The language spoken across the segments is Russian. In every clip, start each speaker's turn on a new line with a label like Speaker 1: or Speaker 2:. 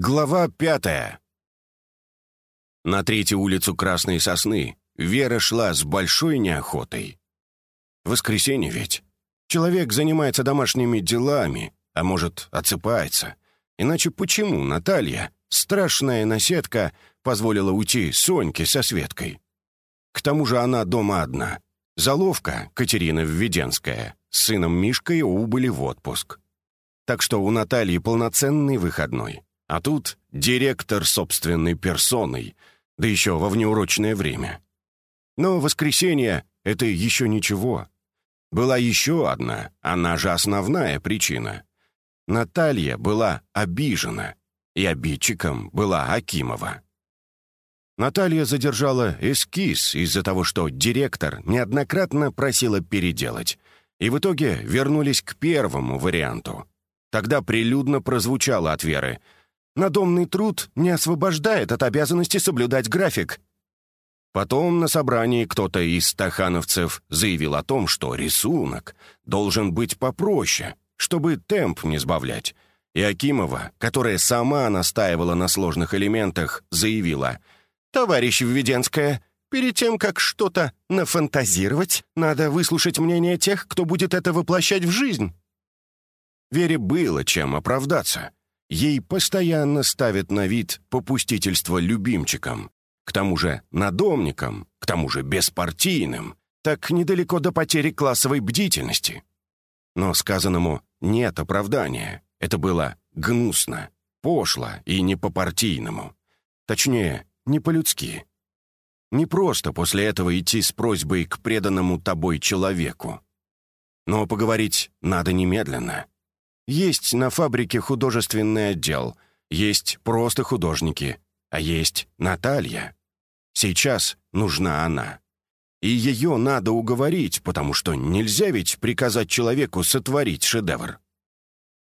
Speaker 1: Глава пятая. На третью улицу Красной Сосны Вера шла с большой неохотой. Воскресенье ведь. Человек занимается домашними делами, а может, отсыпается. Иначе почему Наталья, страшная наседка, позволила уйти Соньке со Светкой? К тому же она дома одна. Заловка, Катерина Введенская, с сыном Мишкой убыли в отпуск. Так что у Натальи полноценный выходной. А тут директор собственной персоной, да еще во внеурочное время. Но воскресенье — это еще ничего. Была еще одна, она же основная причина. Наталья была обижена, и обидчиком была Акимова. Наталья задержала эскиз из-за того, что директор неоднократно просила переделать, и в итоге вернулись к первому варианту. Тогда прилюдно прозвучало от Веры — Надомный труд не освобождает от обязанности соблюдать график». Потом на собрании кто-то из стахановцев заявил о том, что рисунок должен быть попроще, чтобы темп не сбавлять. И Акимова, которая сама настаивала на сложных элементах, заявила, «Товарищ Введенская, перед тем, как что-то нафантазировать, надо выслушать мнение тех, кто будет это воплощать в жизнь». Вере было чем оправдаться. Ей постоянно ставят на вид попустительство любимчикам, к тому же надомникам, к тому же беспартийным, так недалеко до потери классовой бдительности. Но сказанному нет оправдания. Это было гнусно, пошло и не по-партийному. Точнее, не по-людски. Не просто после этого идти с просьбой к преданному тобой человеку. Но поговорить надо немедленно. Есть на фабрике художественный отдел, есть просто художники, а есть Наталья. Сейчас нужна она. И ее надо уговорить, потому что нельзя ведь приказать человеку сотворить шедевр.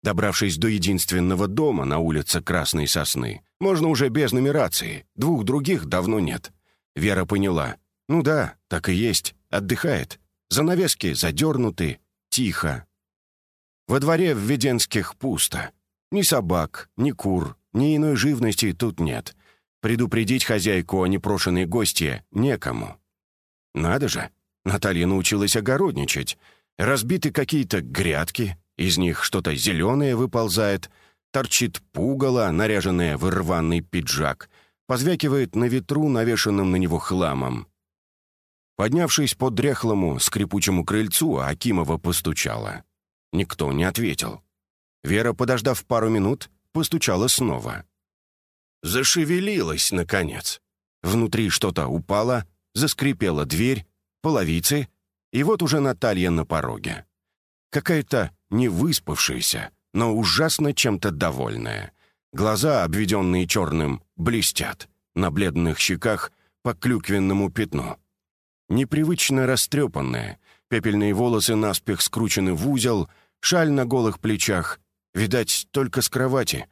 Speaker 1: Добравшись до единственного дома на улице Красной Сосны, можно уже без нумерации, двух других давно нет. Вера поняла. Ну да, так и есть, отдыхает. Занавески задернуты, тихо, во дворе в Веденских пусто. Ни собак, ни кур, ни иной живности тут нет. Предупредить хозяйку о непрошенной гости некому. Надо же, Наталья научилась огородничать. Разбиты какие-то грядки, из них что-то зеленое выползает, торчит пугало, наряженное в рваный пиджак, позвякивает на ветру, навешанным на него хламом. Поднявшись по дряхлому, скрипучему крыльцу, Акимова постучала. Никто не ответил. Вера, подождав пару минут, постучала снова. Зашевелилась, наконец. Внутри что-то упало, заскрипела дверь, половицы, и вот уже Наталья на пороге. Какая-то невыспавшаяся, но ужасно чем-то довольная. Глаза, обведенные черным, блестят. На бледных щеках по клюквенному пятну. Непривычно растрепанная, Пепельные волосы наспех скручены в узел, шаль на голых плечах. Видать, только с кровати.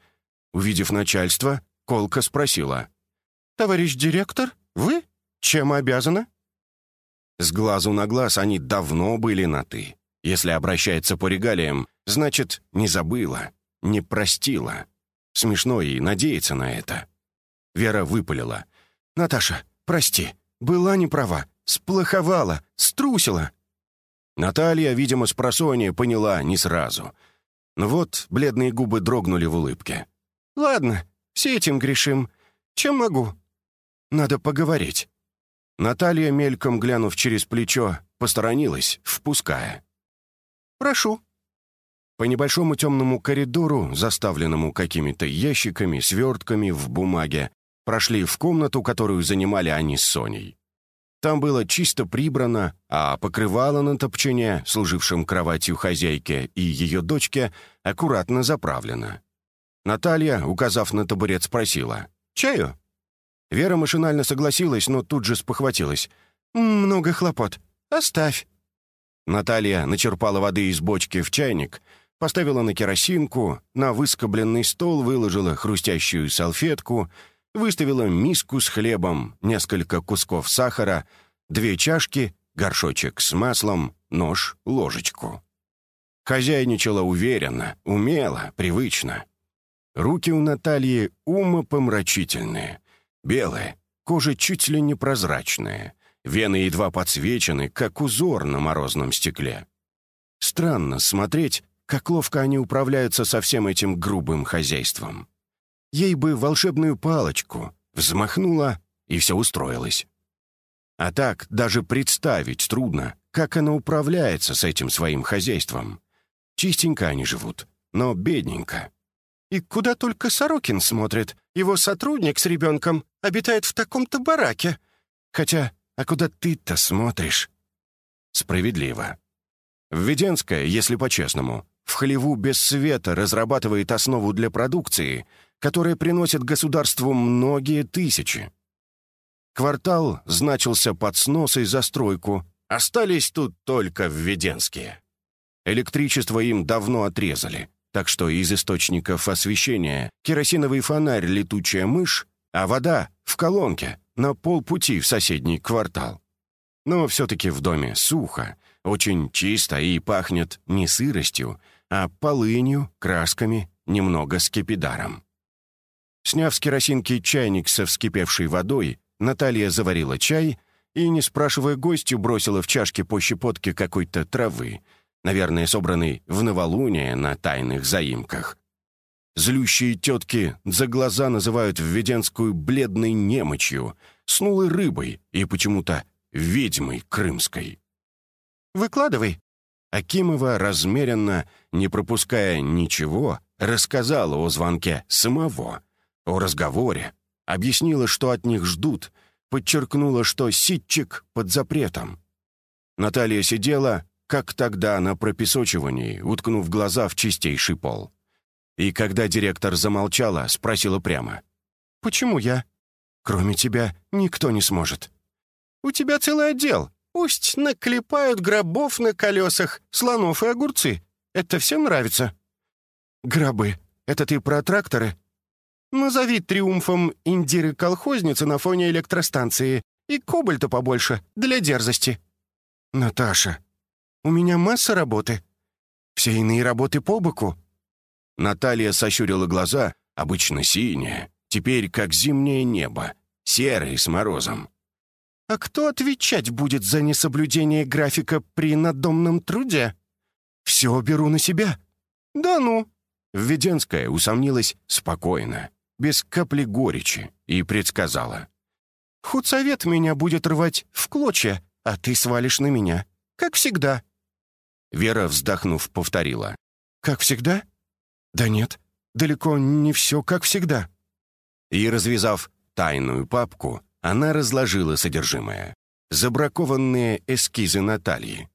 Speaker 1: Увидев начальство, Колка спросила. «Товарищ директор, вы? Чем обязана?» С глазу на глаз они давно были на «ты». Если обращается по регалиям, значит, не забыла, не простила. Смешно и надеяться на это. Вера выпалила. «Наташа, прости, была не права, сплоховала, струсила. Наталья, видимо, с просонья поняла не сразу. Но вот бледные губы дрогнули в улыбке. «Ладно, все этим грешим. Чем могу?» «Надо поговорить». Наталья, мельком глянув через плечо, посторонилась, впуская. «Прошу». По небольшому темному коридору, заставленному какими-то ящиками, свертками в бумаге, прошли в комнату, которую занимали они с Соней. Там было чисто прибрано, а покрывало на топчине, служившем кроватью хозяйке и ее дочке, аккуратно заправлено. Наталья, указав на табурет, спросила «Чаю?». Вера машинально согласилась, но тут же спохватилась. «Много хлопот. Оставь». Наталья начерпала воды из бочки в чайник, поставила на керосинку, на выскобленный стол выложила хрустящую салфетку — выставила миску с хлебом, несколько кусков сахара, две чашки, горшочек с маслом, нож, ложечку. Хозяйничала уверенно, умело, привычно. Руки у Натальи умопомрачительные. Белые, кожа чуть ли не прозрачная. Вены едва подсвечены, как узор на морозном стекле. Странно смотреть, как ловко они управляются со всем этим грубым хозяйством. Ей бы волшебную палочку, взмахнула, и все устроилось. А так даже представить трудно, как она управляется с этим своим хозяйством. Чистенько они живут, но бедненько.
Speaker 2: И куда только Сорокин смотрит. Его сотрудник с ребенком обитает в таком-то бараке.
Speaker 1: Хотя, а куда ты-то смотришь? Справедливо. Введенская, если по-честному, в хлеву без света разрабатывает основу для продукции, которая приносит государству многие тысячи. Квартал значился под снос и застройку, остались тут только введенские. Электричество им давно отрезали, так что из источников освещения керосиновый фонарь «Летучая мышь», а вода в колонке на полпути в соседний квартал. Но все-таки в доме сухо, очень чисто и пахнет не сыростью, а полынью, красками, немного скипидаром. Сняв с керосинки чайник со вскипевшей водой, Наталья заварила чай и, не спрашивая гостю, бросила в чашке по щепотке какой-то травы, наверное, собранной в новолуние на тайных заимках. Злющие тетки за глаза называют введенскую бледной немочью, снулой рыбой и почему-то ведьмой крымской.
Speaker 2: «Выкладывай».
Speaker 1: Акимова размеренно, не пропуская ничего, рассказала о звонке самого, о разговоре, объяснила, что от них ждут, подчеркнула, что ситчик под запретом. Наталья сидела, как тогда на пропесочивании, уткнув глаза в чистейший пол. И когда директор замолчала, спросила прямо.
Speaker 2: «Почему я?
Speaker 1: Кроме тебя никто не сможет».
Speaker 2: «У тебя целый отдел. Пусть наклепают гробов на колесах, слонов и огурцы. Это всем нравится».
Speaker 1: «Гробы. Это ты про тракторы?»
Speaker 2: Назови триумфом индиры-колхозницы на фоне электростанции и кобальта побольше, для дерзости».
Speaker 1: «Наташа,
Speaker 2: у меня масса работы. Все иные работы по боку».
Speaker 1: Наталья сощурила глаза, обычно синие, теперь как зимнее небо, серые с морозом.
Speaker 2: «А кто отвечать будет за несоблюдение графика при надомном труде?»
Speaker 1: «Все беру на себя».
Speaker 2: «Да ну».
Speaker 1: Введенская усомнилась спокойно без капли горечи, и предсказала.
Speaker 2: «Худсовет меня будет рвать в клочья, а ты свалишь на меня, как всегда».
Speaker 1: Вера, вздохнув, повторила.
Speaker 2: «Как всегда?» «Да нет, далеко не все как всегда».
Speaker 1: И, развязав тайную папку, она разложила содержимое. Забракованные эскизы Натальи.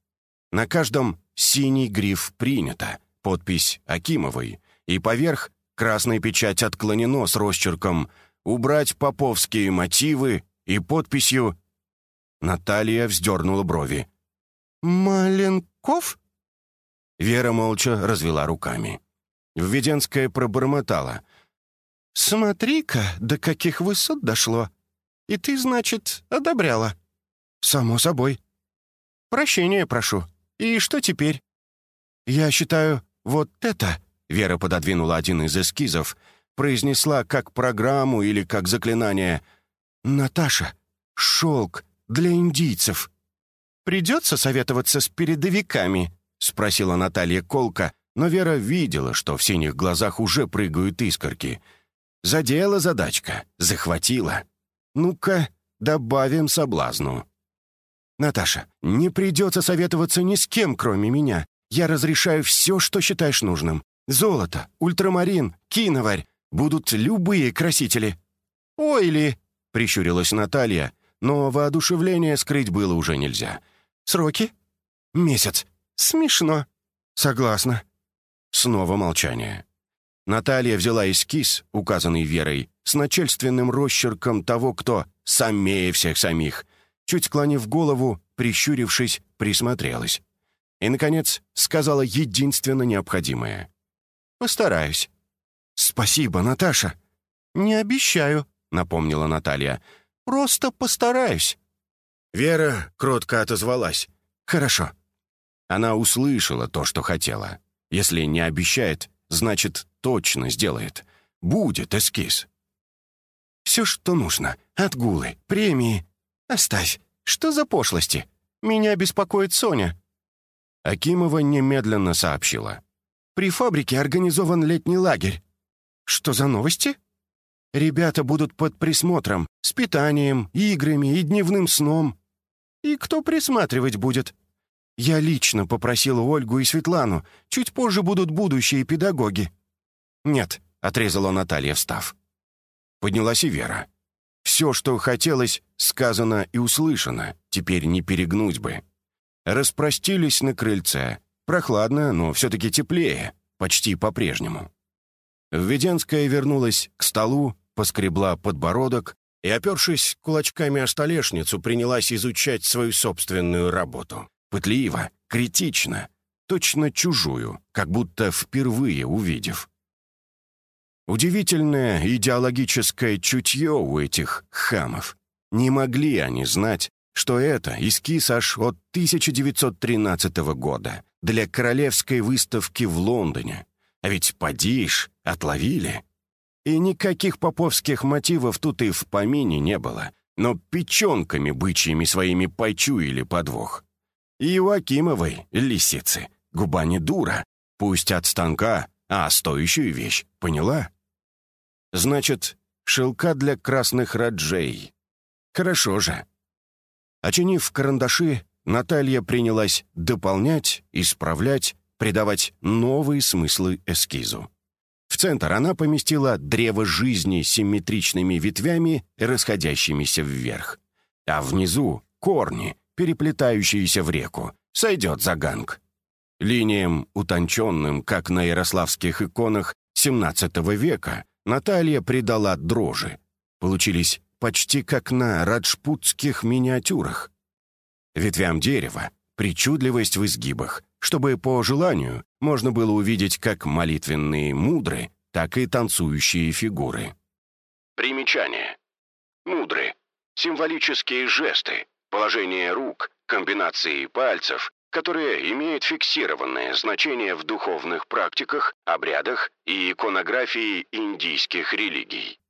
Speaker 1: На каждом синий гриф «Принято», подпись Акимовой, и поверх Красная печать отклонено с росчерком «Убрать поповские мотивы» и подписью Наталья вздернула брови.
Speaker 2: «Маленков?»
Speaker 1: Вера молча развела руками. Введенская пробормотала.
Speaker 2: «Смотри-ка, до каких высот дошло. И ты, значит, одобряла?»
Speaker 1: «Само собой».
Speaker 2: «Прощения прошу. И что теперь?»
Speaker 1: «Я считаю, вот это Вера пододвинула один из эскизов, произнесла как программу или как заклинание «Наташа, шелк для индийцев».
Speaker 2: «Придется советоваться с передовиками?» — спросила Наталья Колка, но Вера видела, что в синих глазах уже прыгают искорки.
Speaker 1: Задела задачка, захватила. Ну-ка, добавим соблазну. «Наташа, не придется советоваться ни с кем, кроме меня. Я разрешаю все, что считаешь нужным. Золото, ультрамарин, киноварь. Будут любые красители».
Speaker 2: «Ой ли!»
Speaker 1: — прищурилась Наталья, но воодушевление скрыть было уже нельзя.
Speaker 2: «Сроки?»
Speaker 1: «Месяц».
Speaker 2: «Смешно».
Speaker 1: «Согласна». Снова молчание. Наталья взяла эскиз, указанный Верой, с начальственным росчерком того, кто самее всех самих. Чуть склонив голову, прищурившись, присмотрелась. И, наконец, сказала единственно необходимое.
Speaker 2: Постараюсь».
Speaker 1: «Спасибо, Наташа».
Speaker 2: «Не обещаю», — напомнила Наталья. «Просто постараюсь».
Speaker 1: Вера кротко отозвалась. «Хорошо». Она услышала то, что хотела. Если не обещает, значит, точно сделает. будет эскиз.
Speaker 2: «Все, что нужно. Отгулы, премии. Оставь. Что за пошлости? Меня беспокоит Соня».
Speaker 1: Акимова немедленно сообщила.
Speaker 2: «При фабрике организован летний лагерь». «Что за новости?» «Ребята будут под присмотром, с питанием, играми и дневным сном». «И кто присматривать будет?» «Я лично попросила Ольгу и Светлану. Чуть позже будут будущие педагоги».
Speaker 1: «Нет», — отрезала Наталья, встав. Поднялась и Вера. Все, что хотелось, сказано и услышано. Теперь не перегнуть бы. Распростились на крыльце. Прохладно, но все-таки теплее. Почти по-прежнему. Введенская вернулась к столу, поскребла подбородок и, опершись кулачками о столешницу, принялась изучать свою собственную работу. Пытливо, критично, точно чужую, как будто впервые увидев. Удивительное идеологическое чутье у этих хамов. Не могли они знать, что это эскиз аж от 1913 года для королевской выставки в Лондоне. А ведь подишь, отловили. И никаких поповских мотивов тут и в помине не было, но печенками бычьими своими почуяли подвох. И у Акимовой, лисицы, губа не дура, пусть от станка, а стоящую вещь, поняла? Значит, шелка для красных раджей. Хорошо же. Очинив карандаши, Наталья принялась дополнять, исправлять, придавать новые смыслы эскизу. В центр она поместила древо жизни с симметричными ветвями, расходящимися вверх. А внизу — корни, переплетающиеся в реку. Сойдет за ганг. Линиям, утонченным, как на ярославских иконах XVII века, Наталья придала дрожи. Получились почти как на раджпутских миниатюрах. Ветвям дерева причудливость в изгибах, чтобы по желанию можно было увидеть как молитвенные мудры, так и танцующие фигуры. Примечание. Мудры. Символические жесты, положение рук, комбинации пальцев, которые имеют фиксированное значение в духовных практиках, обрядах и иконографии индийских религий.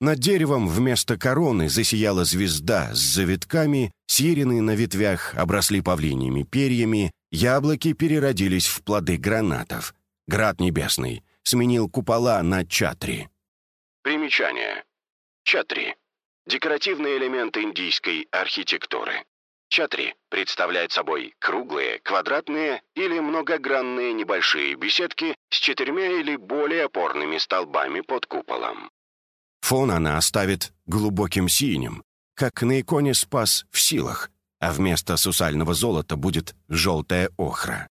Speaker 1: Над деревом вместо короны засияла звезда с завитками, сирены на ветвях обросли павлиньими перьями, яблоки переродились в плоды гранатов. Град небесный сменил купола на чатри. Примечание. Чатри. Декоративный элемент индийской архитектуры. Чатри представляет собой круглые, квадратные или многогранные небольшие беседки с четырьмя или более опорными столбами под куполом. Фон она оставит глубоким синим, как на иконе «Спас в силах», а вместо сусального золота будет желтая охра.